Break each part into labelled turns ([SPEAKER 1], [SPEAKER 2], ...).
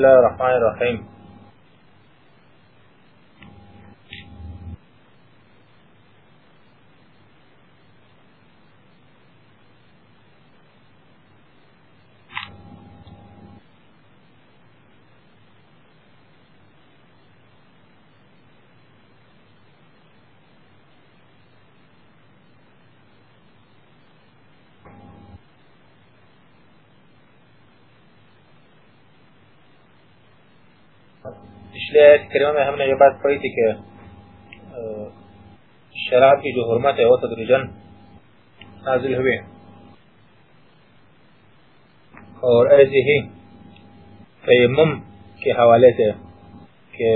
[SPEAKER 1] الله الرحمن الرحيم پچھلے آیت کریمہ میں ہم نے یہ بات پڑھی تھی کہ شراب کی جو حرمت ہے وہ تدریجن نازل ہوئے اور ایسے ہی تیمم کے حوالے سے کہ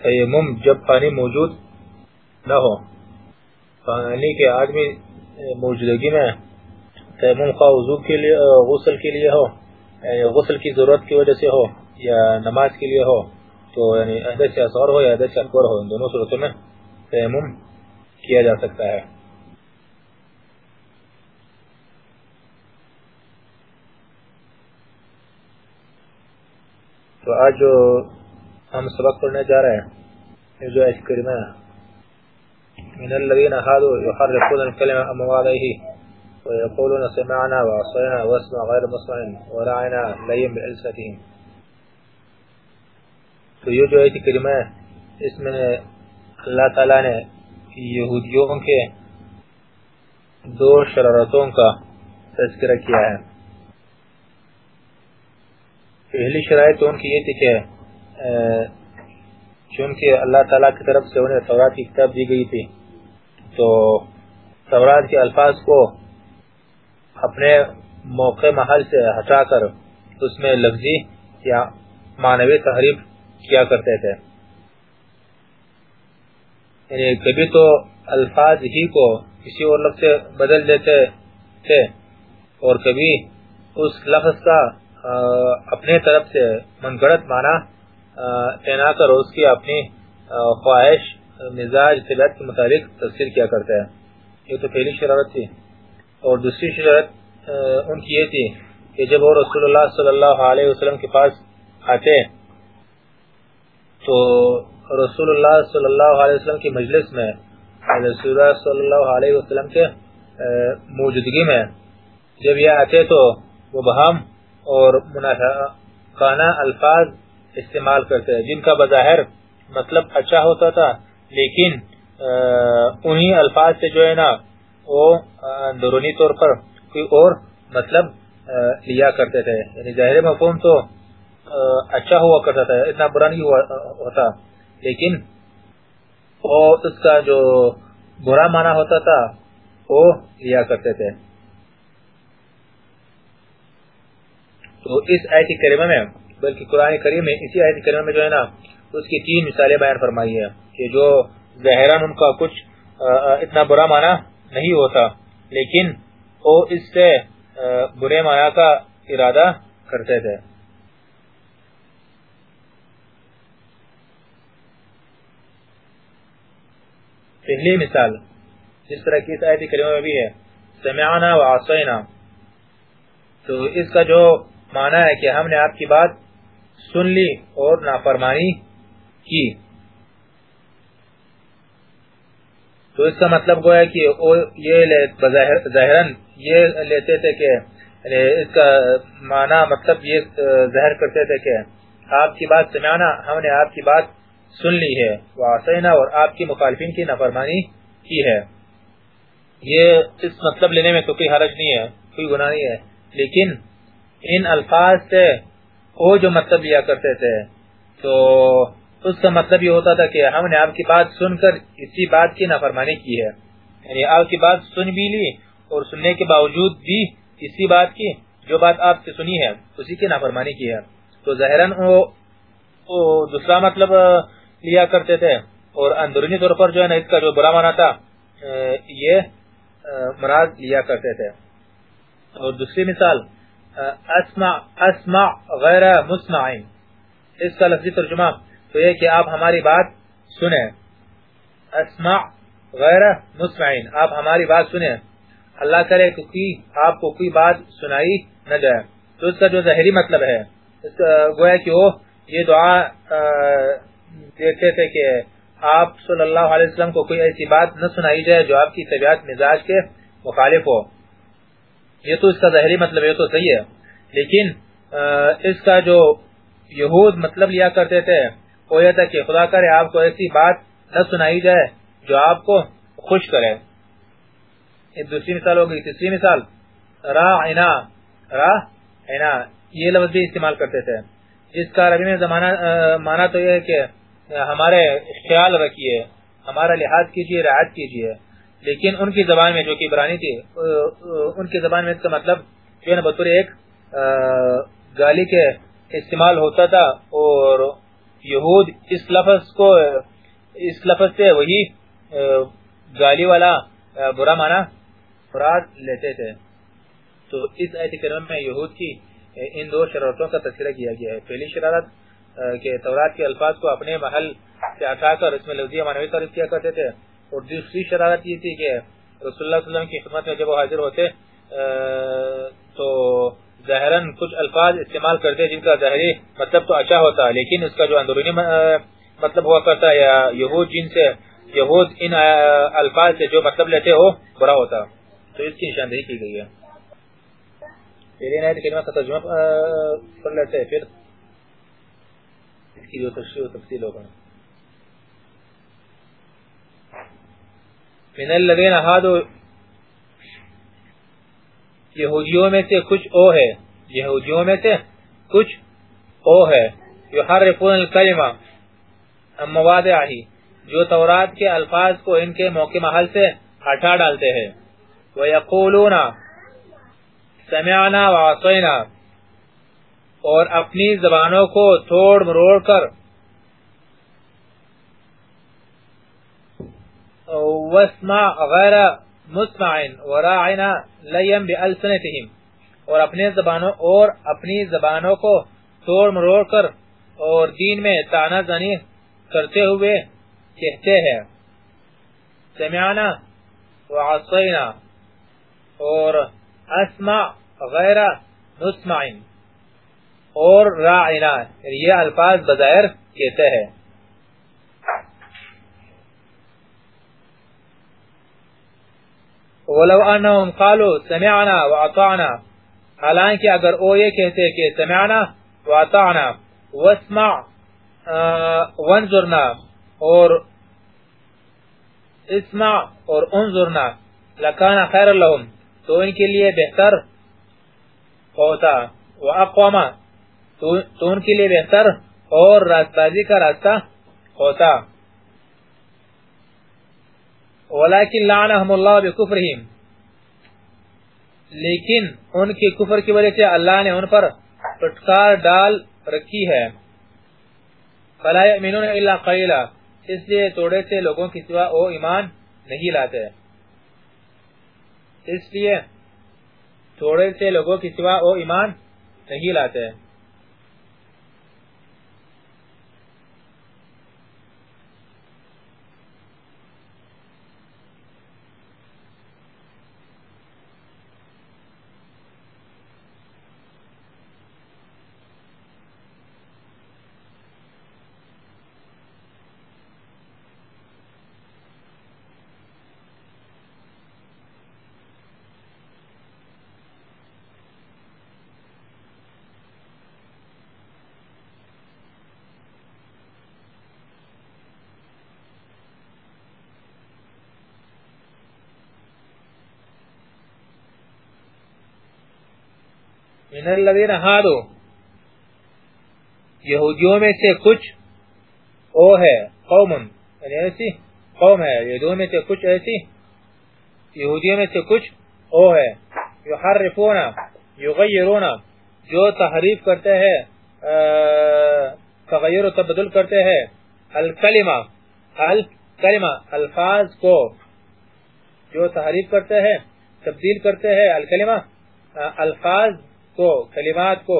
[SPEAKER 1] تیمم جب پانی موجود نہ ہو، پانی کے آدمی موجودگی میں تیمم خواہ وضو کے لیے غسل کے لیے ہو غسل کی ضرورت کی وجہ سے ہو یا نماز کے لیے ہو، تو یعنی حدث اصغر ہو یا حدث اکبر ہو، ان دونوں صورتوں میں تیمم کیا جا سکتا ہے۔ تو آج جو ہم سبق پڑھنے جا رہے ہیں جو ایسی کریمہ من الذين هادوا يحرفون الكلمة أمواضعه ويقولون سمعنا وعصينا واسمع غير مسمع ورعنا لیم بألساتهم تو یہ جو ایتی کریمہ ہے، اس میں اللہ تعالیٰ نے یہودیوں کے دو شرارتوں کا تذکرہ کیا ہے۔ پہلی شرائط ان کی یہ تھی کہ چونکہ اللہ تعالیٰ کی طرف سے انہیں تورات کی کتاب دی گئی تھی، تو تورات کے الفاظ کو اپنے موقع محل سے ہٹا کر اس میں لفظی یا معنوی تحریف کیا کرتے تھے۔ یعنی کبھی تو الفاظ ہی کو کسی اور لفظ سے بدل دیتے تھے اور کبھی اس لفظ کا اپنے طرف سے منگڑت معنی تینا کر اس کی اپنی خواہش، مزاج، طبیعت کے مطابق تفسیر کیا کرتے ہیں۔ یہ تو پہلی شرارت تھی۔ اور دوسری شرط ان کی یہ تھی کہ جب وہ رسول اللہ صلی اللہ علیہ وسلم کے پاس آتے تو رسول اللہ صلی اللہ علیہ وسلم کی مجلس میں یعنی رسول اللہ صلی اللہ علیہ وسلم کے موجودگی میں جب یہ آتے تو وہ بہم اور منافقانہ الفاظ استعمال کرتے، جن کا بظاہر مطلب اچھا ہوتا تھا، لیکن انہی الفاظ سے جو ہے نا وہ اندرونی طور پر کوئی اور مطلب لیا کرتے تھے۔ یعنی ظاہر مفہوم تو اچھا ہوا کرتا تھا، اتنا برا نہیں ہوتا۔ لیکن وہ اس کا جو برا معنی ہوتا تھا، وہ لیا کرتے تھے۔ تو اس آیت کریمہ میں، بلکہ قرآن کریم میں اسی آیت کریمہ میں جو ہے نا، اس کی تین مثالیں بیان فرمائی ہے کہ جو ظاہران ان کا کچھ اتنا برا معنی نہیں ہوتا، لیکن وہ اس سے برے مایا کا ارادہ کرتے تھے۔ پہلی مثال، جس طرح کی آیت کریمہ میں بھی ہے، سمعنا و عصینا۔ تو اس کا جو معنی ہے کہ ہم نے آپ کی بات سن لی اور نافرمانی کی۔ تو اس کا مطلب گویا کہ یہ ظاہرا یہ لیتے تھے کہ یعنی اس کا معنی مطلب یہ ظاہر کرتے تھے کہ آپ کی بات سمعنا ہم نے آپ کی بات سن لی ہے۔ وعصینا، اور آپ کی مخالفین کی نفرمانی کی ہے۔ یہ اس مطلب لینے میں تو کوئی حرج نہیں ہے، کوئی گناہ نہیں ہے۔ لیکن ان الفاظ سے وہ جو مطلب لیا کرتے تھے، تو اس کا مطلب یہ ہوتا تھا کہ ہم نے آپ کی بات سن کر اسی بات کی نافرمانی کی ہے۔ یعنی آپ کی بات سن بھی لی اور سننے کے باوجود بھی اسی بات کی جو بات آپ سے سنی ہے، اسی کی نافرمانی کی ہے۔ تو ظاہراً دوسرا مطلب لیا کرتے تھے۔ اور اندرونی طور پر جو ہے نا، اس کا جو برا مانا تھا یہ مراد لیا کرتے تھے۔ اور دوسری مثال اسمع اسمع غیر مسمعین۔ اس کا لفظی ترجمہ تو یہ کہ آپ ہماری بات سنیں۔ اسمع غیر مسمعین، آپ ہماری بات سنیں۔ اللہ کرے کہ آپ کو کوئی بات سنائی نہ جائے۔ تو اس کا جو ظاہری مطلب ہے گویا کہ وہ یہ دعا دیتے تھے کہ آپ صلی اللہ علیہ وسلم کو کوئی ایسی بات نہ سنائی جائے جو آپ کی طبیعت مزاج کے مخالف ہو۔ یہ تو اس کا ظاہری مطلب یہ تو صحیح ہے۔ لیکن اس کا جو یہود مطلب لیا کرتے تھے وہ یہ تھا کہ خدا کرے آپ کو ایسی بات نہ سنائی جائے جو آپ کو خوش کرے۔ دوسری مثال ہو گئی، تیسری مثال، را عنا را عنا یہ لفظ بھی استعمال کرتے تھے۔ جس کا عربی میں زمانہ مانا تو یہ ہے کہ ہمارے خیال رکھیے، ہمارا لحاظ کیجیے، رعایت کیجیے۔ لیکن ان کی زبان میں جو کہ برانی تھی، ان کی زبان میں اس کا مطلب جو ہے بطور ایک گالی کے استعمال ہوتا تھا اور یہود اس لفظ کو، اس لفظ سے وہی گالی والا برا مانا فراد لیتے تھے۔ تو اس ایت کرم میں یہود کی ان دو شرارتوں کا تذکرہ کیا گیا ہے۔ پہلی شرارت کہ تورات کے الفاظ کو اپنے محل سے اٹھا کر اس میں لفظی معنوی طرف کیا کرتے تھے۔ اور دوسری شرارت یہ تھی کہ رسول اللہ صلی اللہ علیہ وسلم کی خدمت میں جب وہ حاضر ہوتے تو ظاہراً کچھ الفاظ استعمال کرتے جن کا ظاہری مطلب تو اچھا ہوتا لیکن اس کا جو اندرونی مطلب ہوا کرتا یا یہود جن سے، یہود ان الفاظ سے جو مطلب لیتے ہو، برا ہوتا۔ تو اس کی نشاندہی کی گئی ہے۔ پہلی نئے کلمہ کا ترجمہ کر لیتے ہیں، پھر اس کی جو تشریح و تفصیل ہوگا۔ من الذین ہادو یہودیوں میں سے کچھ او ہے۔ یہودیوں میں سے کچھ او ہے۔ یحرفون الکلمہ مواضع ہی جو تورات کے الفاظ کو ان کے موقع محل سے ہٹا ڈالتے ہیں۔ وَيَقُولُونَ، سمعنا وعصینا اور اپنی زبانوں کو توڑ مروڑ کر۔ واسمع غیر مسمع وراعنا لیم بألسنتهم اور اپنے زبانوں اور اپنی زبانوں کو توڑ مروڑ کر اور دین میں تانا زنی کرتے ہوئے کہتے ہیں۔ سمعنا وعصینا اور اسمع غیر مسمع اور راعنا یعنی یہ الفاظ بظاہر کہتے ہیں۔ ولو انہم قالوا سمعنا واطعنا. حالانکہ اگر او یہ کہتے کہ سمعنا واطعنا، واسمع وانظرنا، اور اسمع اور انظرنا لکانا خیر لهم، تو ان کے لیے بہتر ہوتا واقوام تو ان کے لیے بہتر اور راستازی کا راستہ ہوتا۔ ولیکن لعنہم اللہ بکفرہم لیکن ان کے کفر کی وجہ سے اللہ نے ان پر پٹکار ڈال رکھی ہے۔ فلا یأمنون الا قیلا اس لیے توڑے سے لوگوں کی سوا او ایمان نہیں لاتے۔ اس لیے تھوڑے سے لوگوں کی سوا وہ ایمان نہیں لاتے۔ من الذین ہادو یہودیوں میں سے کچھ او ہے، قوم یعنی ایسی قوم ہے، یہودیوں میں سے کچھ ایسی، یہودیوں میں سے کچھ او ہے، یحرفون، یغیرون، جو تحریف کرتے ہیں تغیر و تبدل کرتے ہیں، الکلمہ الکلمہ، الفاظ کو جو تحریف کرتے ہیں، تبدیل کرتے ہیں، الکلمہ الفاظ کو، کلمات کو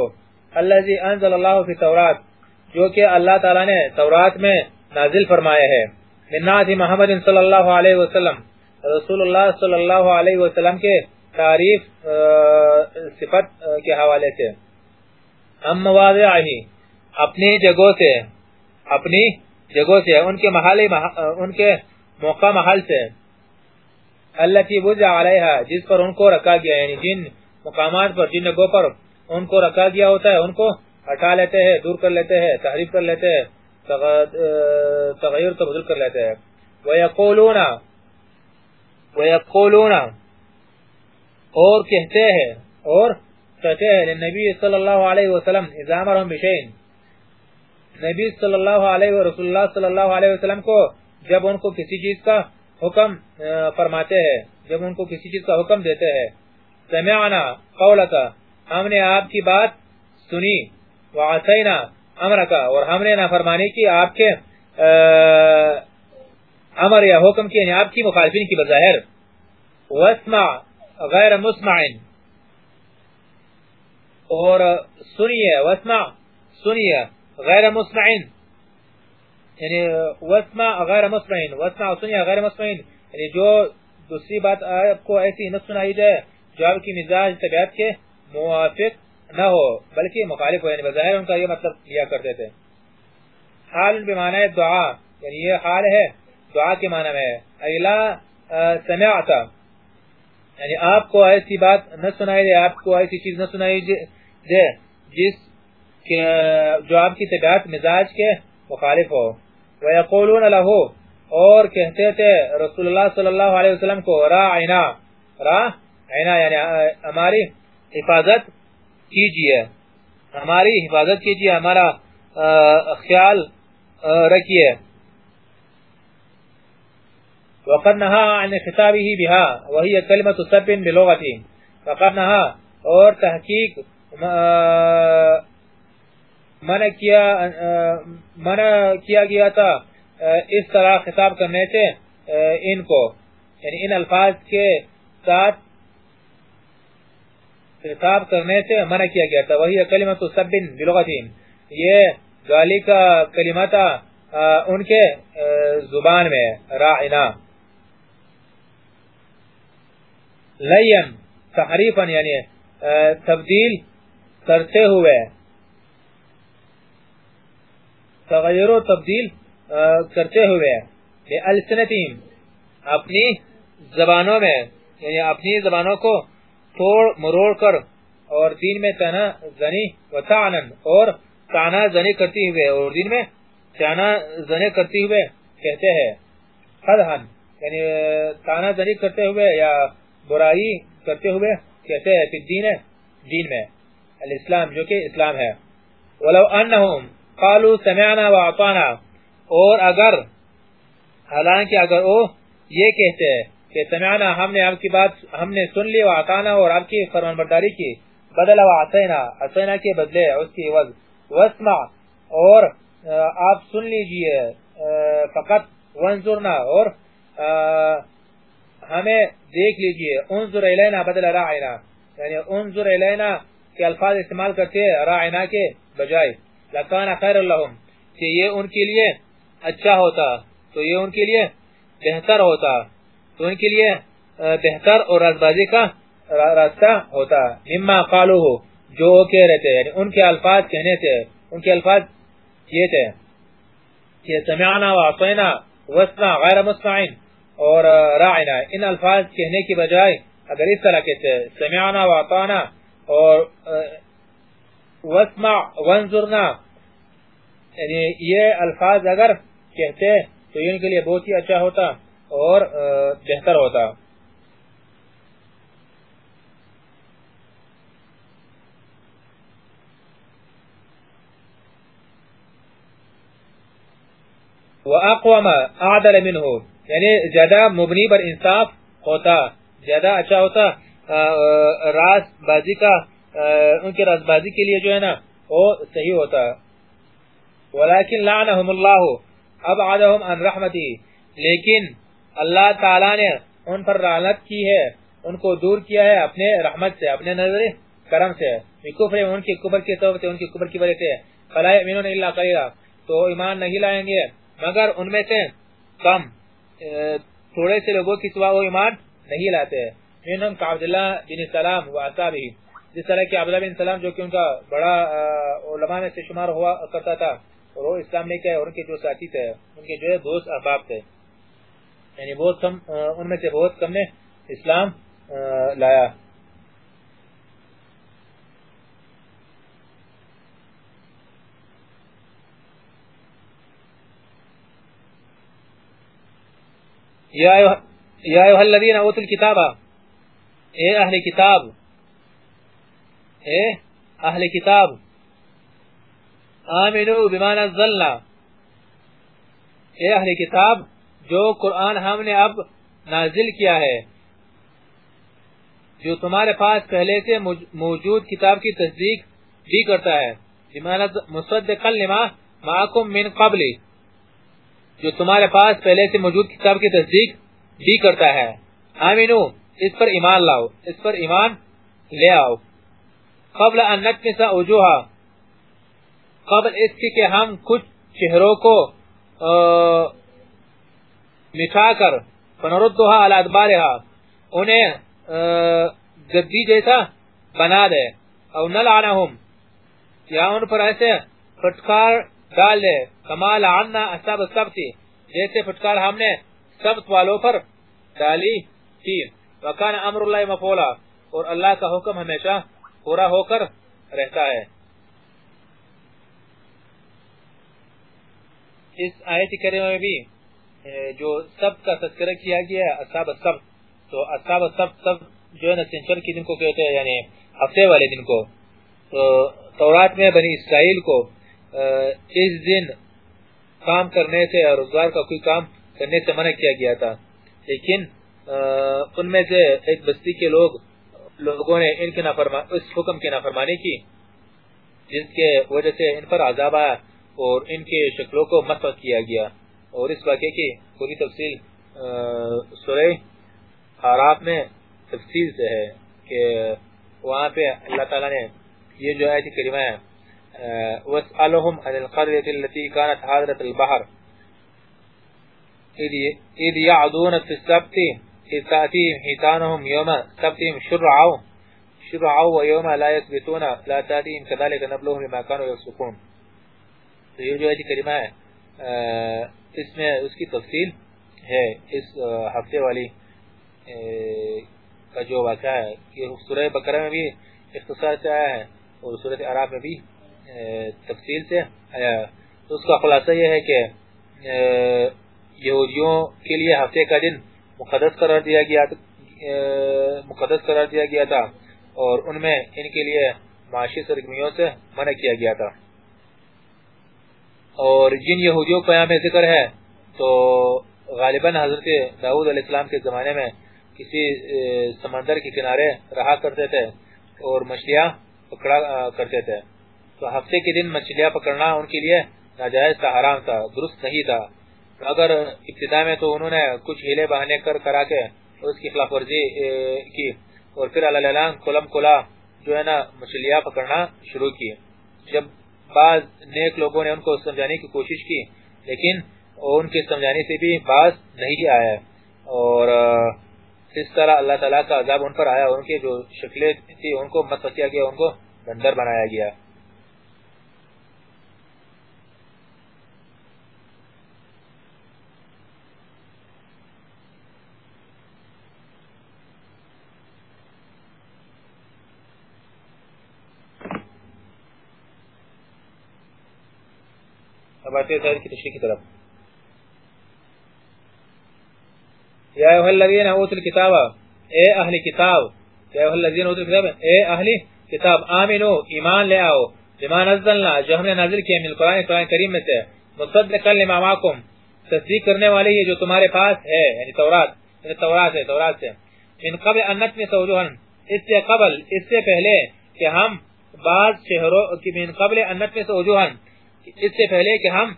[SPEAKER 1] اللہ انزل اللہ فی تورات، جو کہ اللہ تعالی نے تورات میں نازل فرمائے ہیں. من محمد صلی اللہ علیہ وسلم، رسول اللہ صلی اللہ علیہ وسلم کے تعریف صفت کے حوالے سے. ہم مواضع اپنی جگہوں سے، اپنی جگہوں سے، ان کے محل، ان کے موقع محل سے اللہ کی بجا علیہ جس پر ان کو رکھا گیا یعنی جن مقامات پر، جن جگہوں پر ان کو رکھا گیا ہوتا ہے، ان کو ہٹا لیتے ہیں، دور کر لیتے ہیں تحریف کر لیتے ہیں تغیر تبدل کر لیتے ہیں۔ وَيَقُولُونَ وَيَقُولُونَ، اور کہتے ہیں، اور کہتے ہیں نبی صلی اللہ علیہ وسلم ازامرہم بشین نبی صلی اللہ علیہ رسول اللہ صلی اللہ علیہ وسلم کو جب ان کو کسی چیز کا حکم فرماتے ہیں، جب ان کو کسی چیز کا حکم دیتے ہیں سمعنا قولکا ہم نے آپ کی بات سنی وعسینا امرکا اور ہم نے نافرمانی کی آپ کے امر یا حکم کی یعنی آپ کی مخالفین کی بظاہر۔ واسمع غیر مسمعن اور سنیے، واسمع، سنیے، غیر مسمعن یعنی واسمع غیر مسمعن واسمع سنیے غیر مسمعن یعنی جو دوسری بات آپ کو ایسی نہ سنائی جائے جو آپ کی مزاج طبیعت کے موافق نہ ہو، بلکہ مخالف ہو یعنی بظاہر ان کا یہ مطلب لیا کرتے تھے حال بمعنی دعا یعنی یہ حال ہے، دعا کے معنی میں ایلا سمعتا یعنی آپ کو ایسی بات نہ سنائی دے، آپ کو ایسی چیز نہ سنائی دے جس جو آپ کی طبیعت، مزاج کے مخالف ہو۔ وَيَقُولُونَ لَهُ، اور کہتے تھے رسول اللہ صلی اللہ علیہ وسلم کو را عینا را عینا یعنی ہماری حفاظت کیجیے۔ ہماری حفاظت کیجیے، ہمارا خیال رکھیے وقد نهى عن خطابه بها وهي كلمة سب بلغته وقد نهى اور تحقیق منع کیا منع کیا گیا تھا اس طرح خطاب کرنے سے ان کو یعنی ان الفاظ کے ساتھ خطاب کرنے سے منع کیا گیا تھا۔ وہی کلمت سب بلغتین۔ یہ گالی کا کلمہ تھا ان کے زبان میں، راعنا۔ لین، تحریفا یعنی تبدیل کرتے ہوئے۔ تغیر و تبدیل کرتے ہوئے۔ السنتیم اپنی زبانوں میں یعنی اپنی زبانوں کو توڑ مروڑ کر اور دین میں تانا زنی و تعنن اور تانا زنی کرتی ہوئے اور دین میں تانا زنی کرتی ہوئے کہتے ہیں۔ خدہن یعنی تانا زنی کرتے ہوئے یا برائی کرتے ہوئے کہتے ہیں۔ دین ہے دین میں۔ الاسلام، جو کہ اسلام ہے۔ ولو انہم قالوا سمعنا واعطانا اور اگر، حالانکہ اگر وہ یہ کہتے ہیں کہ سمعنا، ہم نے آپ کی بات، ہم نے سن لی واعطانا اور آپ کی فرمان برداری کی۔ بدل واعطینا عطینا کے بدلے اس کی عوض واسمع اور آپ سن لیجیے۔ فقط وانظرنا اور ہمیں دیکھ لیجیے۔ انظر الینا بدل راعنا یعنی انظر الینا کے الفاظ استعمال کرتے ہیں راعنا کے بجائے۔ لکان خیر اللہم کہ یہ ان کے لیے اچھا ہوتا۔ تو یہ ان کے لیے بہتر ہوتا۔ تو ان کے لیے بہتر اور رازبازی کا راستہ ہوتا۔ مما قالو ہو جو کہہ رہے تھے یعنی ان کے الفاظ کہنے تھے ان کے الفاظ یہ تھے۔ کہ سمعنا وعطینا واسمع غیر مسمعین، اور راعنا۔ ان الفاظ کہنے کی بجائے، اگر اس طرح کہتے سمعنا واطانا اور واسمع وانظرنا یعنی یہ الفاظ اگر کہتے، تو ان کے لیے بہت ہی اچھا ہوتا۔ اور بہتر ہوتا۔ وَأَقْوَمَ، أَعْدَلَ مِنْهُ۔ یعنی زیادہ مبنی بر انصاف ہوتا، زیادہ اچھا ہوتا راز بازی کا ان کے رازبازی کے لیے جو ہے نا، وہ صحیح ہوتا۔ ولیکن لعنہم اللہ ابعدہم عن رحمتی لیکن اللہ تعالی نے ان پر رعنت کی ہے، ان کو دور کیا ہے اپنے رحمت سے، اپنے نظر کرم سے۔ کفر ان کی کفر کی توبت ان کی کفر کی وجہ سے۔ فلا یؤمنون الا قلیلا، تو ایمان نہیں لائیں گے۔ مگر ان میں سے کم تھوڑے سے لوگوں کی سوا وہ ایمان نہیں لاتے۔ منہم کا عبداللہ بن سلام و اصحابہ۔ جس طرح کہ عبداللہ بن سلام جو کہ ان کا بڑا علماء میں سے شمار ہوا، کرتا تھا اور وہ اسلام لے کے اور ان کے جو ساتھی تھے، ان کے جو ہے دوست احباب تھے۔ یعنی بہت کم ان میں سے بہت کم نے اسلام لایا۔ یا ایوہ الذین اوتوا الكتاب اے اہل کتاب، اے اہل کتاب، آمنو بما نزلنا۔ اے اہل کتاب جو قرآن ہم نے اب نازل کیا ہے، جو تمہارے پاس پہلے سے موجود کتاب کی تصدیق بھی کرتا ہے۔ مصدقا لما معکم من قبل، جو تمہارے پاس پہلے سے موجود کتاب کی تصدیق بھی کرتا ہے۔ آمینو، اس پر ایمان لاؤ، اس پر ایمان لے آؤ۔ قبل ان نکمسا اجوہا قبل اس کی کہ ہم کچھ چہروں کو مٹھا کر فنردوها على ادبارها انہیں گدی جیسا بنا دے۔ او نلعنہم۔ یا ان پر ایسے پھٹکار ڈال دے۔ کمال عنا اصاب السبت۔ جیسے پھٹکار ہم نے سبت والوں پر ڈالی تھی۔ وکان امر اللہ مفولا اور اللہ کا حکم ہمیشہ پورا ہو کر رہتا ہے۔ اس آیت کریمہ میں بھی جو سب کا تذکرہ کیا گیا ہے، اصحاب السبت. تو اصحاب السبت سب جو ہے نا سنچر کی دن کو کہتے ہیں یعنی ہفتے والے دن کو. تو تورات میں بنی اسرائیل کو اس دن کام کرنے سے روزگار کا کوئی کام کرنے سے منع کیا گیا تھا. لیکن ان میں سے ایک بستی کے لوگ، لوگوں نے ان کے اس حکم کی نافرمانی کی، جس کے وجہ سے ان پر عذاب آیا اور ان کے شکلوں کو مسخ کیا گیا. اور اس واقعے کی پوری تفصیل سورہ حراب میں تفصیل سے ہے کہ وہاں پہ اللہ تعالیٰ نے یہ جو آیت کریمہ ہے واسألهم عن القرية التي كانت حاضرة البحر۔ إذ يعدون في السبت، إذ تأتيهم حيتانهم يوم سبتهم شرعوا شرعوا ويوم لا يثبتون، لا تأتيهم كذلك نبلوهم بما كانوا يفسقون۔ تو یہ جو ہے کلمہ ہے اس میں اس کی تفصیل ہے، اس ہفتے والی کا جو واقعہ ہے۔ یہ سورہ بقرہ میں بھی اختصار سے آیا ہے اور سورہ عراف میں بھی تفصیل سے آیا تو اس کا خلاصہ یہ ہے کہ یہودیوں کے لیے ہفتے کا دن مقدس قرار دیا گیا مقدس قرار دیا گیا تھا اور ان میں ان کے لیے معاشی سرگرمیوں سے منع کیا گیا تھا۔ اور جن یہودیوں کا یہاں میں ذکر ہے، تو غالباً حضرت داؤد علیہ السلام کے زمانے میں کسی سمندر کے کنارے رہا کرتے تھے اور مچھلیاں پکڑا کرتے تھے۔ تو ہفتے کے دن مچھلیاں پکڑنا ان کے لیے ناجائز تھا، حرام تھا، درست نہیں تھا۔ اگر ابتدا میں تو انہوں نے کچھ ہیلے بہانے کر، کرا کے اس کی خلاف ورزی کی۔ اور پھر اللہ کلم کلا جو ہے نا، مچھلیاں پکڑنا شروع کی۔ جب بعض نیک لوگوں نے ان کو سمجھانے کی کوشش کی، لیکن ان کے سمجھانے سے بھی بعض نہیں آیا۔ اور اس طرح اللہ تعالیٰ کا عذاب ان پر آیا ان کے جو شکلیں تھی ان کو مت کیا گیا، ان کو بندر بنایا گیا۔ اب آتے ہیں کی تشریح کی طرف۔ یا ایوہ الذین اوتوا الكتاب اے اہل کتاب، یا ایوہ الذین اوتوا الكتاب اے اہل کتاب، آمنو، ایمان لے آؤ، بما نزلنا، جو ہم نے نازل کیا من قرآن قرآن کریم میں سے۔ مصدقا لما معکم تصدیق کرنے والے یہ جو تمہارے پاس ہے یعنی تورات یعنی تورات ہے، تورات سے۔ من قبل ان نتمس وجوہن اس سے قبل، اس سے پہلے کہ ہم بعض چہروں کی من قبل انت میں سے وجوہن اس سے پہلے کہ ہم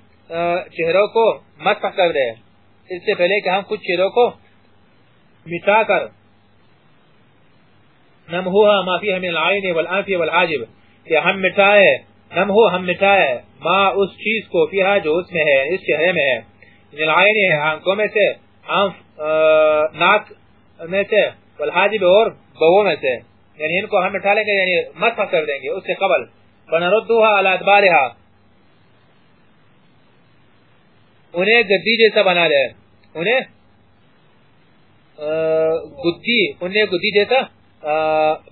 [SPEAKER 1] چہروں کو مسح کر دیں۔ اس سے پہلے کہ ہم کچھ چہروں کو مٹا کر۔ نمہوها ما فيها من العين والانف والحاجب کہ ہم مٹائے نمہو ہم مٹائے۔ ما اس چیز کو فيها جو اس میں ہے، اس چہرے میں ہے۔ من العين آنکھوں میں سے انف ناک میں سے والحاجب اور بہو میں سے۔ یعنی ان کو ہم مٹا لیں گے یعنی مسح کر دیں گے، اس سے قبل۔ فنردوها على ادبارها انہیں گدی جیسا بنا لے انہیں گدی انہیں گدی جیسا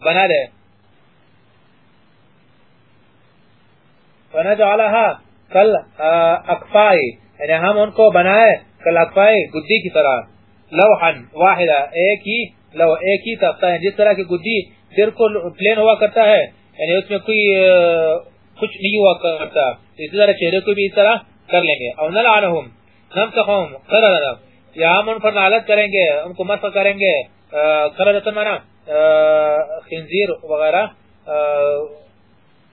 [SPEAKER 1] بنا لے فنجعلها کل اکفائی یعنی ہم ان کو بنائے کل اکفائی گدی کی طرح۔ لوحن واحدہ، ایک ہی لو ایک ہی تختہ ہے جس طرح کی گدی بالکل پلین ہوا کرتا ہے یعنی اس میں کوئی کچھ نہیں ہوا کرتا۔ اسی طرح چہرے کو بھی اس طرح کر لیں گے۔ اور نلعنہم نمسخہم قررنا یا ہم ان پر نالت کریں گے، ان کو مسخ کریں گے۔ قررتن مانا خنزیر وغیرہ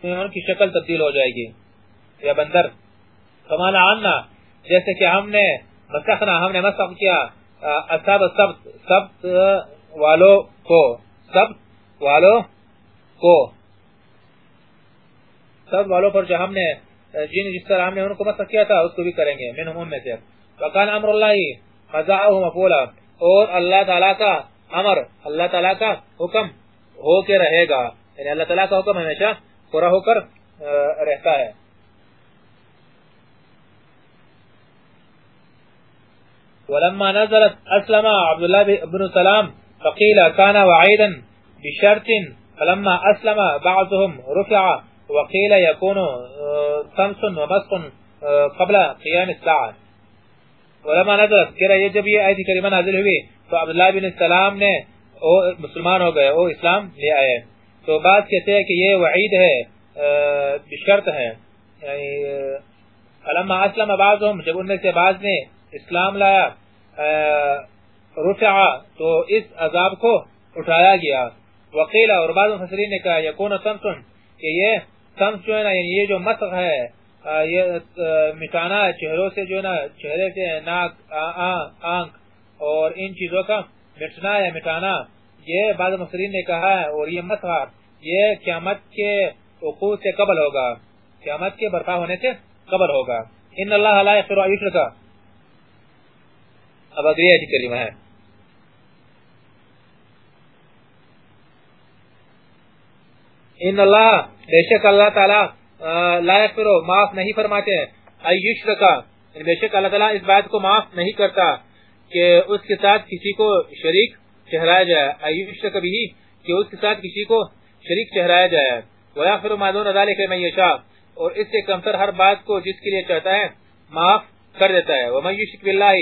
[SPEAKER 1] ان کی شکل تبدیل ہو جائے گی۔ یا بندر کمانا آننا جیسے کہ ہم نے مسخنا ہم نے مسخ کیا اصاب سبت سبت والوں کو، سبت والوں کو۔ سبت والوں پر جو ہم نے جن جس طرح ہم نے ان کو مسخ کیا تھا، اس کو بھی کریں گے۔ منہم ان میں سے۔ وکان امر اللہ قضاءه مفعولا۔ اور اللہ تعالی کا امر، اللہ تعالی کا حکم ہو کے رہے گا۔ یعنی اللہ تعالی کا حکم ہمیشہ پورا ہو کر رہتا ہے۔ ولما نزلت اسلم عبد الله بن سلام فقيل كان وعيدا بشرط فلما اسلم بعضهم رفع وقيل يكون خمس ومسق قبل قیام الساعة. علماء نظرت کہہ یہ جب یہ آیت کریمہ نازل ہوئی، تو عبداللہ بن السلام نے، او مسلمان ہو گئے وہ اسلام لے آئے. تو بات کہتے ہیں کہ یہ وعید ہے بشرط ہے. یعنی علماء اسلم بعضهم، جب ان میں سے بعض نے اسلام لایا رفع، تو اس عذاب کو اٹھایا گیا. وقیل اور بعض مفسرین نے کہا یکون سمسن کہ یہ سمس جو ہے نا یعنی یہ جو مسخ ہے یہ مٹانا چہروں سے جو نا، چہرے سے ناک آنکھ اور ان چیزوں کا مٹنا یا مٹانا، یہ بعض مفسرین نے کہا ہے اور یہ مسخ یہ قیامت کے وقوع سے قبل ہوگا۔ قیامت کے برپا ہونے سے قبل ہوگا۔ ان اللہ لا یغفر ان یشرک۔ اب اگلی ایت کریمہ ہے۔ ان اللہ، بے شک اللہ تعالی لا یغفر معاف نہیں فرماتے ہیں۔ ایشرکا یعنی بے شک اللہ تعالی اس بات کو معاف نہیں کرتا کہ اس کے ساتھ کسی کو شریک ٹھہرایا جائے۔ ایشرک بھی کہ اس کے ساتھ کسی کو شریک ٹھہرایا جائے۔ ویغفر ما دون ذلك من یشاء اور اس سے کمتر ہر بات کو جس کے لیے چاہتا ہے معاف کر دیتا ہے۔ ومن یشرک باللہ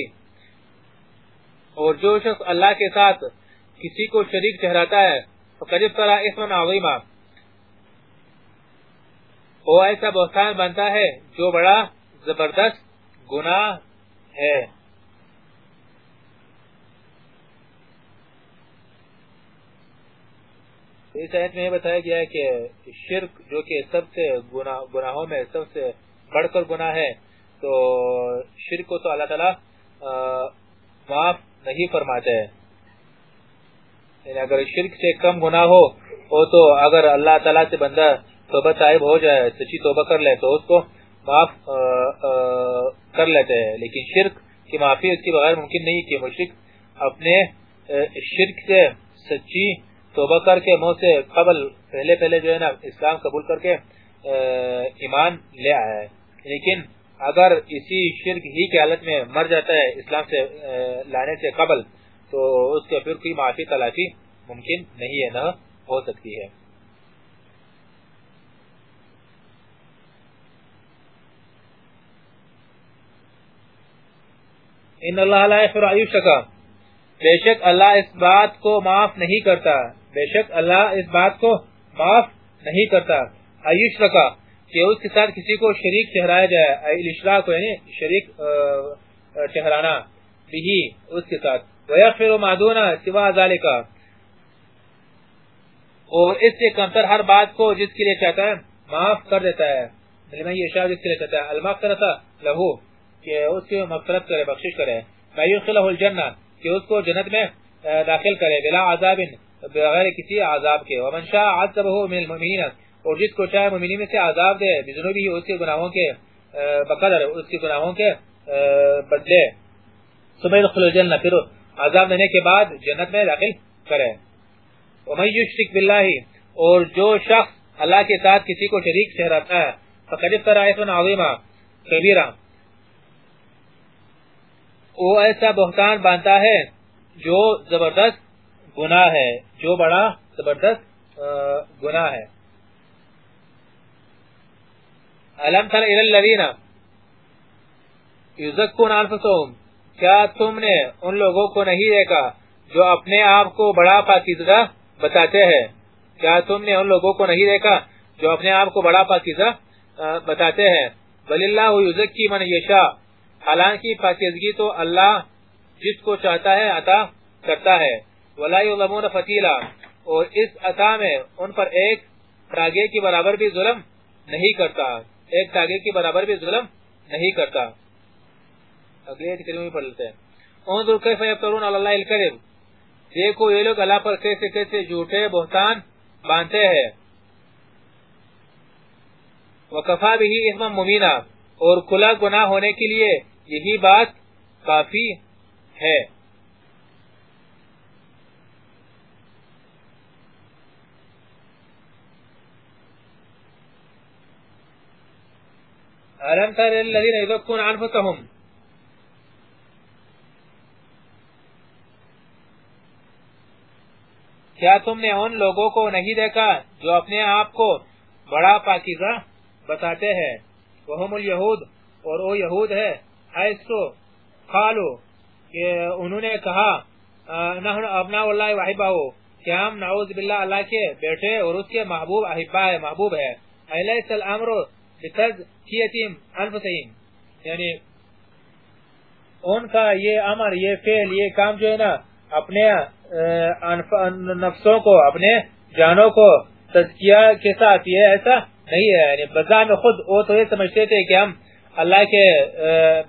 [SPEAKER 1] اور جو شخص اللہ کے ساتھ کسی کو شریک ٹھہراتا ہے، فقد افترى اثما عظیما۔ وہ ایسا بہتان بنتا ہے جو بڑا زبردست گناہ ہے۔ اس آیت میں بتایا گیا ہے کہ شرک جو کہ سب سے گناہوں میں سب سے بڑھ کر گناہ ہے، تو شرک کو تو اللہ تعالی معاف نہیں فرماتے۔ ہیں یعنی اگر شرک سے کم گناہ ہو تو اگر اللہ تعالی سے بندہ توبہ طائب ہو جائے، سچی توبہ کر لے، تو اس کو معاف کر لیتے ہیں۔ لیکن شرک کی معافی اس کی بغیر ممکن نہیں، کہ مشرک اپنے شرک سے سچی توبہ کر کے منہ سے قبل، پہلے پہلے جو ہے نا، اسلام قبول کر کے ایمان لے آیا ہے۔ لیکن اگر اسی شرک ہی کی حالت میں مر جاتا ہے، اسلام سے لانے سے قبل، تو اس کے پھر کوئی معافی، تلافی ممکن نہیں ہے، نہ ہو سکتی ہے۔ ان اللہ لا یغفر ایشکا بے شک اللہ اس بات کو معاف نہیں کرتا. بے شک اللہ اس بات کو معاف نہیں کرتا. ایشکا کہ اس کے ساتھ کسی کو شریک ٹھہرایا جائے. الاشراک یعنی شریک ٹھہرانا. بھی اس کے ساتھ. ویغفر ما دون، سوا ذالک. اور اس سے کمتر ہر بات کو جس کے لیے چاہتا ہے، معاف کر دیتا ہے. میں یہ شاید جس کے لیے چاہتا ہے. المغفرت لہو کہ اس کی مغفرت کرے، بخشش کرے۔ میں یدخلہ الجنہ کہ اس کو جنت میں داخل کرے، بلا عذاب، بغیر کسی عذاب کے۔ ومن شاء عذبه من المؤمنین اور جس کو چاہے مومنین میں سے عذاب دے بذنوبہ اس کے گناہوں کے بقدر، اس کے گناہوں کے بدلے۔ ثم يدخل الجنہ پھر عذاب دینے کے بعد جنت میں داخل کرے۔ ومن یشرک باللہ اور جو شخص اللہ کے ساتھ کسی کو شریک ٹھہراتا ہے، فقد افترى اثما عظیما کبیرہ۔ وہ ایسا بہتان باندھتا ہے جو زبردست گناہ ہے، جو بڑا زبردست گناہ ہے۔ الم تر الى الذين يزكون انفسهم کیا تم نے ان لوگوں کو نہیں دیکھا جو اپنے آپ کو بڑا پاکیزہ بتاتے ہیں؟ کیا تم نے ان لوگوں کو نہیں دیکھا جو اپنے آپ کو بڑا پاکیزہ بتاتے ہیں؟ بل اللہ یزکی من یشا حالانکہ پاکیزگی تو اللہ جس کو چاہتا ہے عطا کرتا ہے۔ ولا یظلمون فتیلا اور اس عطا میں ان پر ایک تاگے کی برابر بھی ظلم نہیں کرتا۔ ایک تاگے کی برابر بھی ظلم نہیں کرتا۔ اگلے کلمے میں پڑھ لیتے ہیں۔ انظر کیف یفترون علی اللہ الکذب۔ دیکھو یہ لوگ اللہ پر کیسے کیسے جھوٹے بہتان باندھتے ہیں۔ وکفا بھی اسم مبینہ اور کھلا گناہ ہونے کے لیے یہی بات کافی ہے۔ ألم تر الذين يذكون أنفسهم؟ کیا تم نے ان لوگوں کو نہیں دیکھا جو اپنے آپ کو بڑا پاکیزہ بتاتے ہیں؟ وہم الیہود اور او یہود ہے۔ ایسو خالو کہ انہوں نے کہا نحن ابناء اللہ وحبہ کہ ہم نعوذ باللہ اللہ کے بیٹے اور اس کے محبوب احبہ ہے محبوب ہے ایلیس الامر بتزکیتیم انفسیم یعنی ان کا یہ امر، یہ فعل، یہ کام جو ہے نا، اپنے نفسوں کو، اپنے جانوں کو تزکیہ کے ساتھ، یہ ایسا نہیں ہے۔ یعنی بزا خود وہ تو یہ سمجھتے تھے کہ ہم اللہ کے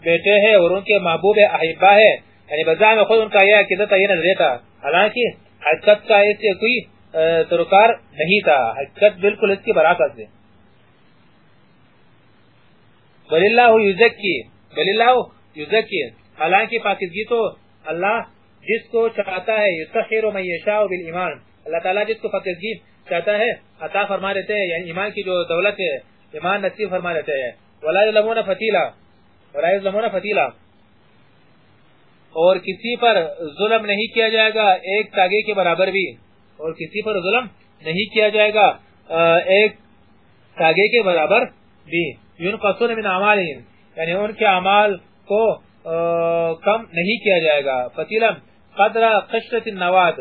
[SPEAKER 1] بیٹے ہیں اور ان کے محبوب احبا ہے یعنی بزا میں خود ان کا یہ عقیدت یہ نظر تھا۔ حالانکہ حقیقت کا اس سے کوئی ترکار نہیں تھا۔ حقیقت بالکل اس کی براکت سے بل اللہ یزکی بل اللہ یزکی حالانکہ پاکیزگی تو اللہ جس کو چاہتا ہے، یسخر من یشاء بالایمان۔ اللہ تعالی جس کو پاکیزگی چاہتا ہے، عطا فرما دیتے ہیں۔ یعنی ایمان کی جو دولت ہے، ایمان نصیب فرما دیتے ہیں۔ ولا یظلمون فتیلا ولا یظلمون فتیلا اور کسی پر ظلم نہیں کیا جائے گا، ایک تاگے کے برابر بھی۔ اور کسی پر ظلم نہیں کیا جائے گا ایک تاگے کے برابر بھی۔ ينقصون من اعمالهم یعنی ان کے اعمال کو کم نہیں کیا جائے گا۔ فتیلا قدر قشرت النواد۔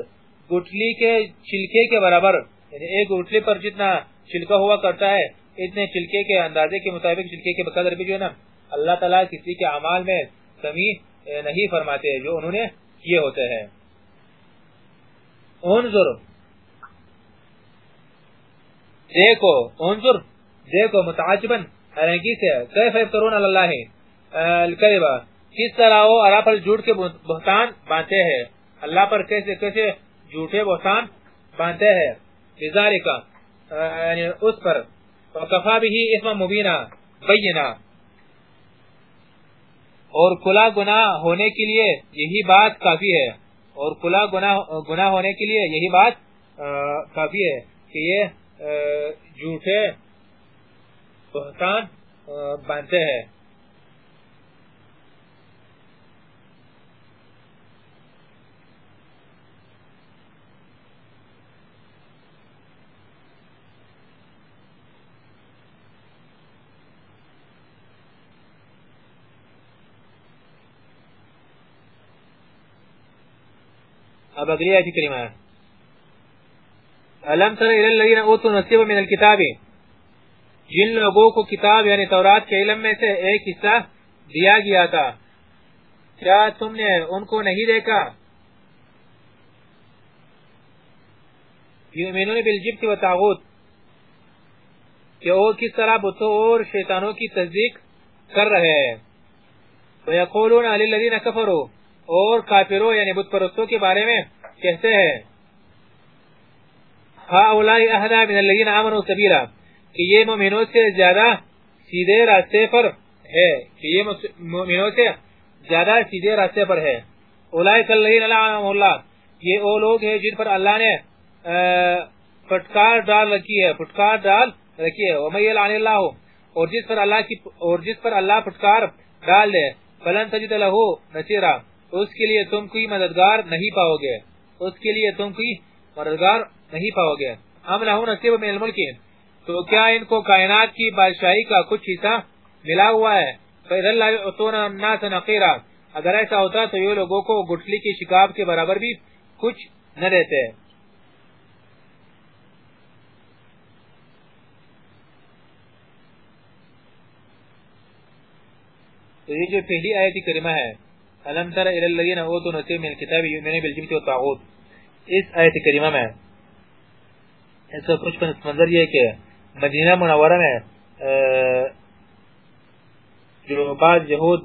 [SPEAKER 1] گٹلی کے چھلکے کے برابر۔ یعنی ایک گٹلی پر جتنا چھلکا ہوا کرتا ہے اتنے چھلکے کے اندازے کے مطابق چھلکے کے بقدر بھی جو ہے نا، اللہ تعالیٰ کسی کے اعمال میں کمی نہیں فرماتے جو انہوں نے کیے ہوتے ہیں۔ انظر۔ دیکھو انظر۔ دیکھو، متعجبا۔ حرنگی سے۔ کیف افترون اللہ؟ الکذبہ۔ کس طرح وہ اللہ پر جھوٹ کے بہتان باندھتے ہیں۔ اللہ پر کیسے کیسے جھوٹے بہتان باندھتے ہیں؟ لذالکہ یعنی اس پر۔ وکفا بھی اسم مبینہ بینا۔ اور کلا گناہ ہونے کے لیے یہی بات کافی ہے۔ اور کلا گناہ ہونے کے لیے یہی بات کافی ہے کہ یہ جھوٹے بہتان باندھتے ہیں۔ اب اگلی آیت کریمہ ہے الم تر الى الذين اوتوا نصيبا من الكتاب؟ جن لوگوں کو کتاب یعنی تورات کے علم میں سے ایک حصہ دیا گیا تھا۔ کیا تم نے ان کو نہیں دیکھا؟ یؤمنون بالجبت و تاغوت کہ وہ کس طرح بتوں اور شیطانوں کی تصدیق کر رہے ہیں۔ وَيَقُولُونَ عَلِلَّذِينَ كَفَرُوا۔ اور کافروں یعنی بت پرستوں کے بارے میں کہتے ہیں۔ هَؤُلَاءِ أَهْدَى مِنَ الَّذِينَ آمَنُوا سَبِيلًا کہ یہ مومنوں سے زیادہ سیدھے راستے پر ہے، کہ یہ مومنوں سے زیادہ سیدھے راستے پر ہے۔ اولئک الذین لعنهم اللہ، یہ وہ لوگ ہیں جن پر اللہ نے پھٹکار ڈال رکھی ہے، پھٹکار ڈال رکھی ہے۔ وَمَيَّ لَعْنِ اللَّهُ اور جس پر اللہ کی، اور جس پر اللہ پھٹکار ڈال دے، فلن تجد له نصيرا اس کے لیے تم کوئی مددگار نہیں پاؤ گے۔ اس کے لیے تم کوئی مددگار نہیں پاؤ گے۔ ہم له نصیب من الملک۔ تو کیا ان کو کائنات کی بادشاہی کا کچھ حصہ ملا ہوا ہے؟ فَإِذَا اللَّهِ يُعْطُونَ النَّاسَ نَقِيرًا۔ اگر ایسا ہوتا تو یہ لوگوں کو گٹھلی کی شکاب کے برابر بھی کچھ نہ دیتے۔ تو یہ جو پہلی آیت کریمہ ہے۔ الم تر الى الذين اوتوا نصيب من الكتاب يؤمنون بالجبت والطاغوت؟ اس آیت کریمہ میں اس کا کچھ منظر یہ ہے کہ مدینہ منورہ میں جو بعض یہود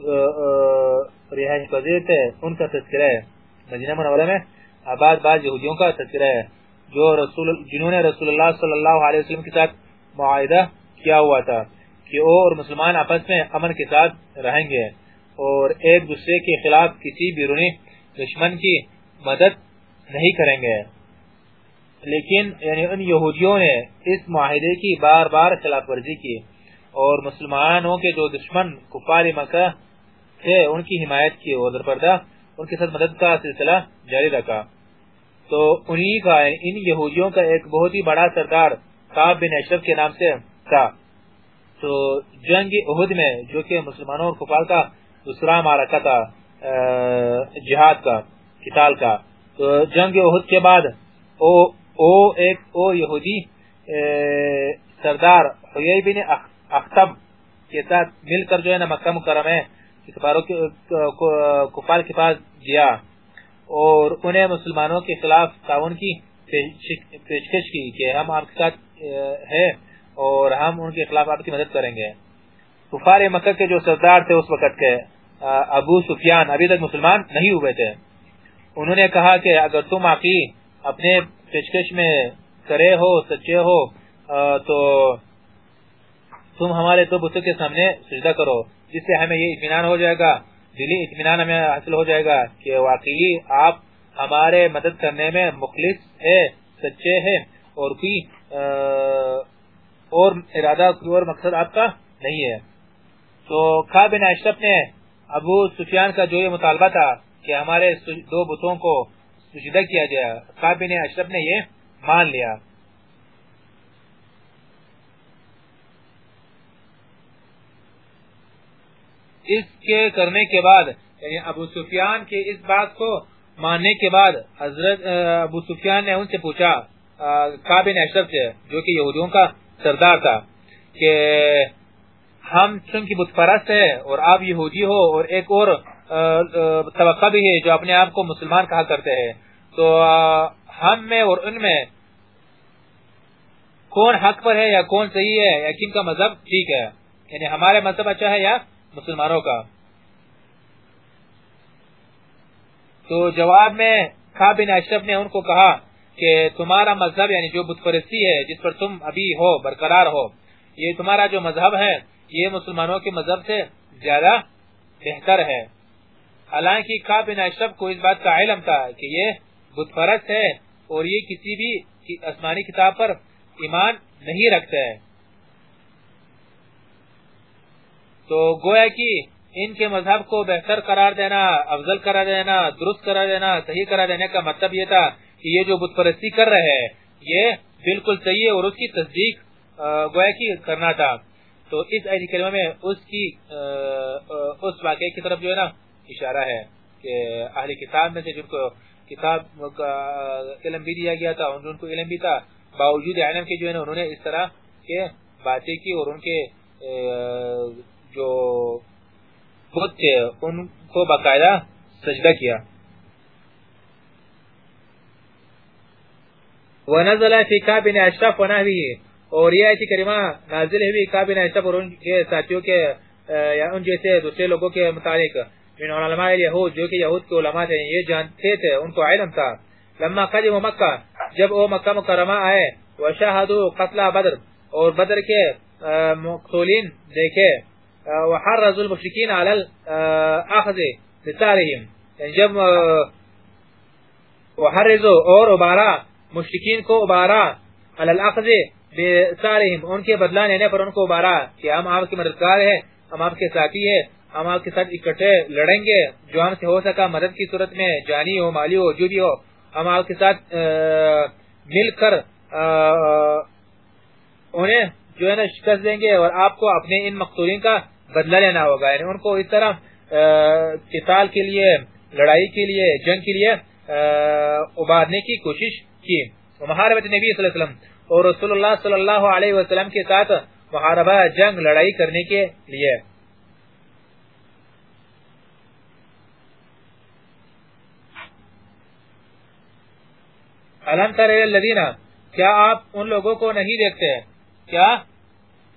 [SPEAKER 1] رہائش پذیر تھے، ان کا تذکرہ ہے۔ مدینہ منورہ میں آباد بعض یہودیوں کا تذکرہ ہے، جو رسول، جنہوں نے رسول اللہ صلی اللہ علیہ وسلم کے ساتھ معاہدہ کیا ہوا تھا کہ وہ اور مسلمان آپس میں امن کے ساتھ رہیں گے۔ اور ایک دوسرے کے خلاف کسی بیرونی دشمن کی مدد نہیں کریں گے۔ لیکن یعنی ان یہودیوں نے اس معاہدے کی بار بار خلاف ورزی کی اور مسلمانوں کے جو دشمن کفار مکہ تھے، ان کی حمایت کی اور درپردہ ان کے ساتھ مدد کا سلسلہ جاری رکھا۔ تو انہی کا، ان یہودیوں کا ایک بہت ہی بڑا سردار قاب بن اشرف کے نام سے تھا۔ تو جنگ احد میں، جو کہ مسلمانوں اور کفار کا دوسرا مارکہ تھا جہاد کا، قتال کا۔ تو جنگ احد کے بعد او او ایک، او یہودی سردار حیی بن اختب کے ساتھ مل کر جو ہے نا مکہ مکرمہ کفار کے پاس دیا اور انہیں مسلمانوں کے خلاف تعاون کی پیشکش کی کہ ہم آپ کے ساتھ ہے اور ہم ان کے خلاف آپ کی مدد کریں گے۔ کفار مکہ کے جو سردار تھے اس وقت کے ابو سفیان ابھی تک مسلمان نہیں ہوئے تھے۔ انہوں نے کہا کہ اگر تم آقی اپنے پیشکش میں کرے ہو، سچے ہو تو تم ہمارے تو بتوں کے سامنے سجدہ کرو، جس سے ہمیں یہ اطمینان ہو جائے گا، دلی اطمینان ہمیں حاصل ہو جائے گا کہ واقعی آپ ہمارے مدد کرنے میں مخلص ہے سچے ہیں، اور کوئی اور ارادہ، کوئی اور مقصد آپ کا نہیں ہے۔ تو خا بن اشرف نے ابو سفیان کا جو یہ مطالبہ تھا کہ ہمارے دو بتوں کو سجدہ کیا جائے خا بن اشرف نے یہ مان لیا۔ اس کے کرنے کے بعد یعنی ابو سفیان کے اس بات کو ماننے کے بعد، حضرت ابو سفیان نے ان سے پوچھا کابن اشرف سے، جو کہ یہودیوں کا سردار تھا، کہ ہم چونکہ بت پرست ہے اور آپ یہودی ہو اور ایک اور طبقہ بھی ہے جو اپنے آپ کو مسلمان کہا کرتے ہیں۔ تو ہم میں اور ان میں کون حق پر ہے یا کون صحیح ہے؟ یا کن کا مذہب ٹھیک ہے۔ یعنی ہمارے مذہب اچھا ہے یا مسلمانوں کا؟ تو جواب میں بن اشرف نے ان کو کہا کہ تمہارا مذہب یعنی جو بت پرستی ہے جس پر تم ابھی ہو، برقرار ہو یہ تمہارا جو مذہب ہے، یہ مسلمانوں کے مذہب سے زیادہ بہتر ہے۔ حالانکہ کا بن اشرف کو اس بات کا علم تھا کہ یہ بت ہے اور یہ کسی بھی آسمانی کتاب پر ایمان نہیں رکھتا ہے تو گویا کہ ان کے مذہب کو بہتر قرار دینا، افضل قرار دینا، درست قرار دینا، صحیح قرار دینے کا مطلب یہ تھا کہ یہ جو بت پرستی کر رہے ہیں، یہ بالکل صحیح ہے اور اس کی تصدیق گویا کی کرنا تھا۔ تو اس ایسی کلمہ میں اس کی اس واقعے کی طرف جو ہے نا اشارہ ہے کہ اہل کتاب میں سے جن کو کتاب کا علم بھی دیا گیا تھا، ان کو علم بھی تھا، باوجود علم کے جو ہے نا، انہوں نے اس طرح کے باتیں کی اور ان کے جو خود تھے، ان کو باقاعدہ سجدہ کیا۔ ونزل فی کابن اشرف و اور یہ ایسی کریمہ نازل ہوئی کابن اشرف اور ان کے ساتھیوں کے یا ان جیسے دوسرے لوگوں کے متعلق۔ من علماء یہود جو کہ یہود کے علماء تھے، یہ جانتے تھے، ان کو علم تھا۔ لما قدم مکہ، جب وہ مکہ مکرمہ آئے وشاہدوا قتل بدر، اور بدر کے مقتولین دیکھے۔ وحرز المشرکین علی الاخذ بسارهم جب وحرزو اور ابارا مشرکین کو ابارا علی الاخذ ان کے بدلہ لینے پر ان کو ابارا کہ ہم آپ کی مددگار ہیں، ہم آپ کے ساتھی ہیں، ہم آپ کے ساتھ اکٹھے لڑیں گے، جو ہم سے ہو سکا مدد کی صورت میں، جانی ہو، مالی ہو، جو بھی ہو، ہم آپ کے ساتھ مل کر انہیں جو ہے نا شکست دیں گے اور آپ کو اپنے ان مقتولین کا بدلہ لینا ہوگا۔ یعنی ان کو اس طرح قتال کے لیے، لڑائی کے لیے، جنگ کے لیے ابارنے کی کوشش کی۔ محاربت نبی صلی اللہ علیہ وسلم اور رسول اللہ صلی اللہ علیہ وسلم کے ساتھ محاربہ جنگ لڑائی کرنے کے لیے۔ علم تر الذین، کیا آپ ان لوگوں کو نہیں دیکھتے؟ کیا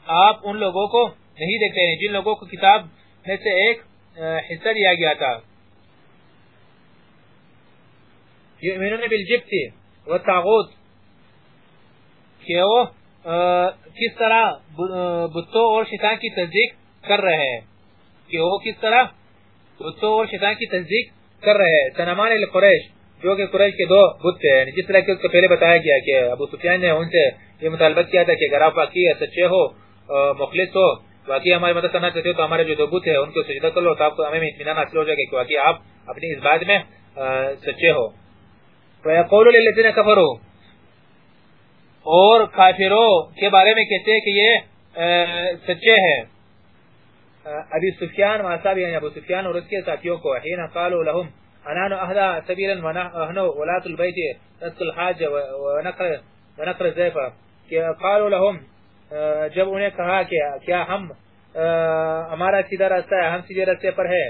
[SPEAKER 1] آپ ان لوگوں کو نہیں دیکھتے؟ ہیں جن لوگوں کو کتاب میں سے ایک حصہ دیا گیا تھا۔ یؤمنون بالجبت والتاغوت کہ وہ کس طرح بتوں اور شیطان کی تصدیق کر رہے ہیں۔ کہ وہ کس طرح بتوں اور شیطان کی تصدیق کر رہے ہیں۔ سنمان القریش جو کہ قریش کے دو بت تھے۔ یعنی جس طرح کہ اس کو پہلے بتایا گیا کہ ابو سفیان نے ان سے یہ مطالبت کیا تھا کہ اگر آپ واقعی سچے ہو مخلص ہو، واقعی ہماری مدد کرنا چاہتے ہو، تو ہمارے جو دو بت ہے ان کو سجدہ کر لو، تو آپ کو ہمیں اطمینان حاصل ہو جائے گا کہ واقعی آپ اپنی اس بات میں سچے ہو۔ وَيَقُولُ لِلَّذِينَ كَفَرُوا اور کافروں کے بارے میں کہتے ہیں کہ یہ سچے ہیں۔ ابی سفیان واسابی یعنی ابو سفیان اور اس کے ساتھیوں کو، حین قالوا لهم انانو اهدا سبیلا ونحنو ولات البیت نسق الحاج ونقر ونقر الزیفہ کہ قالوا لهم جب انہیں کہا کہ کیا ہم ہمارا سیدھا راستہ ہے، ہم سیدھے راستے پر ہے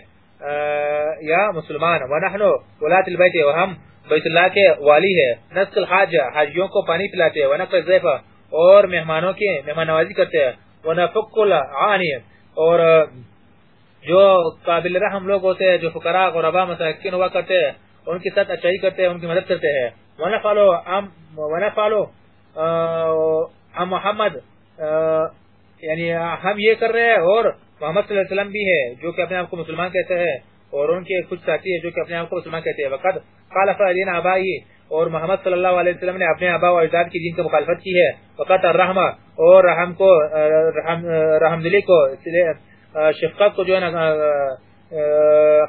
[SPEAKER 1] یا مسلمان ونحنو ولات البیت وہم بیت اللہ کے والی ہے نسق الحاج حاجیوں کو پانی پلاتے ہیں ونقر الزیفہ اور مہمانوں کی مہمان نوازی کرتے ہیں، ونفق العانی اور جو قابل رحم لوگ ہوتے ہیں، جو فقراء غربا مساکین ہوا کرتے ہیں، ان کے ساتھ اچھائی کرتے ہیں، ان کی مدد کرتے ہیں۔ ونفعلو ام ونفعلو ام محمد یعنی ہم یہ کر رہے ہیں، اور محمد صلی اللہ علیہ وسلم بھی ہے جو کہ اپنے آپ کو مسلمان کہتے ہیں۔ اور ان کے کچھ ساتھی ہے جو کہ اپنے آپ کو مسلمان کہتے ہیں۔ وقت خالف علین آبائی اور محمد صلی اللہ علیہ وسلم نے اپنے آبا و اجداد کی دین کا مخالفت کی ہے۔ وقت الرحمہ اور رحم کو رحم, رحم دلی کو شفقت کو جو ہے نا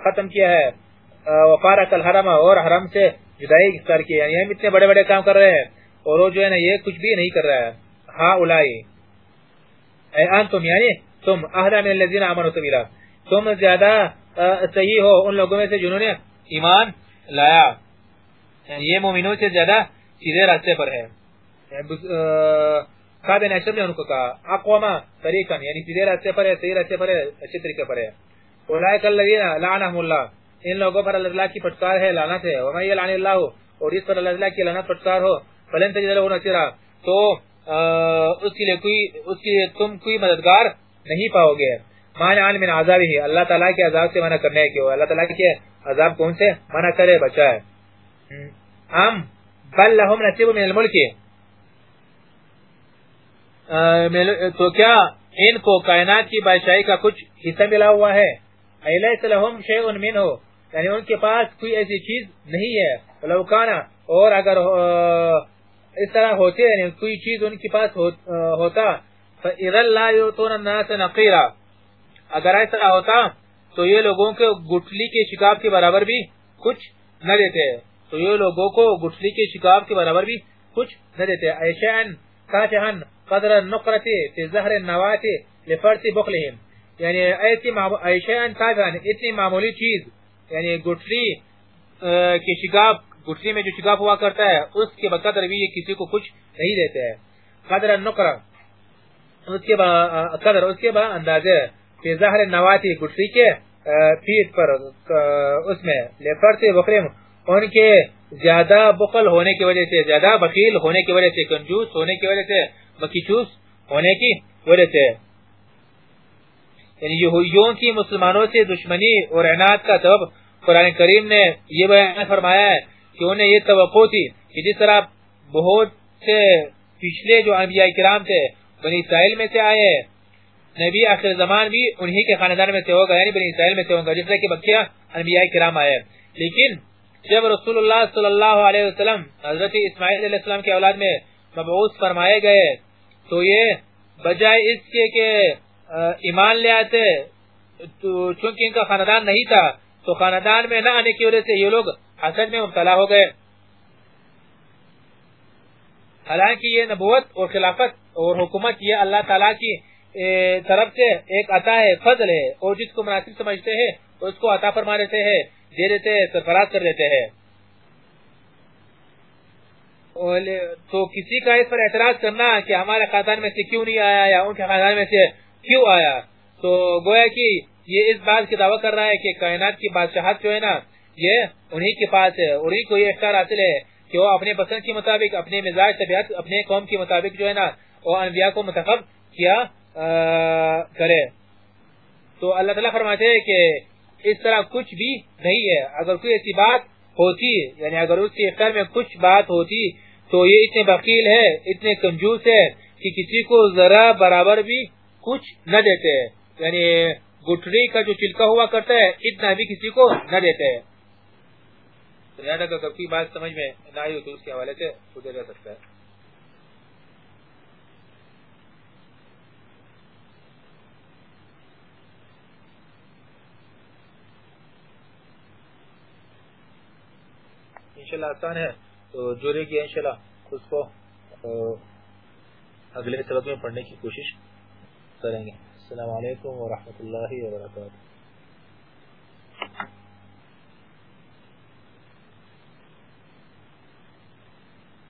[SPEAKER 1] ختم کیا ہے۔ وفارق الحرم اور حرم سے جدائی اختیار کی یعنی ہم اتنے بڑے بڑے کام کر رہے ہیں اور وہ جو ہے نا یہ کچھ بھی نہیں کر رہا ہے۔ ہاں اولائی اے انتم یعنی تم اہدا من الذین آمنوا سبیلا۔ تم زیادہ صحیح ہو ان لوگوں میں سے جنہوں نے ایمان لایا۔ یہ مومنوں سے زیادہ سیدھے راستے پر ہے۔ قابل اشرف نے ان کو کہا اقواما طریقا یعنی سیدھے راستے پر ہے، صحیح راستے پر ہے، اچھے طریقے پر ہے۔ اولئک الذین لعنهم اللہ، ان لوگوں پر اللہ کی پھٹکار ہے، لعنت ہے۔ ومن یلعن اللہ، اور اس پر اللہ کی لعنت پھٹکار ہو، فلن تجد له نصيرا تو اس کے لیے کوئی، اس کے لیے تم کوئی مددگار نہیں پاؤ گے۔ مانع من عذاب ہی اللہ تعالی کے عذاب سے منع کرنے کے اللہ تعالی کے عذاب کون سے؟ منع کرے، بچائے۔ ہم بل لهم نصیب من الملک۔ تو کیا ان کو کائنات کی بادشاہی کا کچھ حصہ ملا ہوا ہے؟ ایلیس لہم شیئن من ہو یعنی ان کے پاس کوئی ایسی چیز نہیں ہے۔ لوکانا اور اگر اس طرح ہوتے یعنی کوئی چیز ان کے پاس ہوتا، فَإِذَا لَا يُعْتُونَ النَّاسَ نَقِيرًا۔ اگر ایسا ہوتا تو یہ لوگوں کے گٹلی کے شکاب کے برابر بھی کچھ نہ دیتے۔ تو یہ لوگوں کو گٹلی کے شکاب کے برابر بھی کچھ نہ دیتے۔ ایشان کاتحن قدر النقرتی فی زہر النواتی لفرسی بخلہم۔ یعنی ایسی ایشان کاتحن اتنی معمولی چیز یعنی گٹلی کی شکاب گٹلی میں جو شکاب ہوا کرتا ہے، اس کے بقدر بھی یہ کسی کو کچھ نہیں دیتے۔ ہیں قدر النقر اس کے با قدر، اس کے با، اندازے۔ فی زہر النواتی گٹلی کے پیٹ پر اس میں لفرسی بخلہم ان کے زیادہ بخل ہونے کی وجہ سے، زیادہ بخیل ہونے کی وجہ سے، کنجوس ہونے کی وجہ سے، مکیچوس ہونے کی وجہ سے۔ یعنی یہودیوں کی مسلمانوں سے دشمنی اور عناد کا سبب قرآن کریم نے یہ بیان فرمایا ہے کہ انہیں یہ توقع تھی کہ جس طرح بہت سے پچھلے جو انبیاء کرام تھے، بنی اسرائیل میں سے آئے نبی آخر زمان بھی انہی کے خاندان میں سے ہوگا یعنی بنی اسرائیل میں سے ہوگا، جس طرح کہ بکیا انبیاء کرام آئے۔ لیکن جب رسول اللہ صلی اللہ علیہ وسلم حضرت اسماعیل علیہ السلام کے اولاد میں مبعوث فرمائے گئے، تو یہ بجائے اس کے کہ ایمان لے آتے چونکہ ان کا خاندان نہیں تھا، تو خاندان میں نہ آنے کی وجہ سے یہ لوگ حسد میں مبتلا ہو گئے۔ حالانکہ یہ نبوت اور خلافت اور حکومت یہ اللہ تعالیٰ کی طرف سے ایک عطا ہے، فضل ہے، اور جس کو مناسب سمجھتے ہیں، اس کو عطا فرما دیتے ہیں، دے دیتے ہیں، سرفراز کر دیتے ہیں۔ تو کسی کا اس پر اعتراض کرنا کہ ہمارے خاندان میں سے کیوں نہیں آیا یا ان کے خاندان میں سے کیوں آیا، تو گویا کہ یہ اس بات کی دعویٰ کر رہا ہے کہ کائنات کی بادشاہت جو ہے نا، یہ انہی کے پاس ہے، انہی کو یہ اختیار حاصل ہے کہ وہ اپنے پسند کے مطابق، اپنے مزاج طبیعت، اپنے قوم کے مطابق جو ہے نا وہ انبیاء کو منتخب کیا کرے۔ تو اللہ تعالیٰ فرماتے ہیں کہ اس طرح کچھ بھی نہیں ہے۔ اگر کوئی ایسی بات ہوتی یعنی اگر اس کے اختیار میں کچھ بات ہوتی، تو یہ اتنے بقیل ہے، اتنے کنجوس ہے کہ کسی کو ذرا برابر بھی کچھ نہ دیتے۔ یعنی گٹری کا جو چلکا ہوا کرتا ہے، اتنا بھی کسی کو نہ دیتے۔ ہیں اگر کوئی بات سمجھ میں نہ آئی ہو تو اس کے حوالے سے پوچھا جا سکتا ہے۔ انشاءاللہ آسان ہے، تو جوڑے گی انشاءاللہ اس کو اگلے سبق میں پڑھنے کی کوشش کریں گے۔ السلام علیکم ورحمۃ اللہ وبرکاتہ۔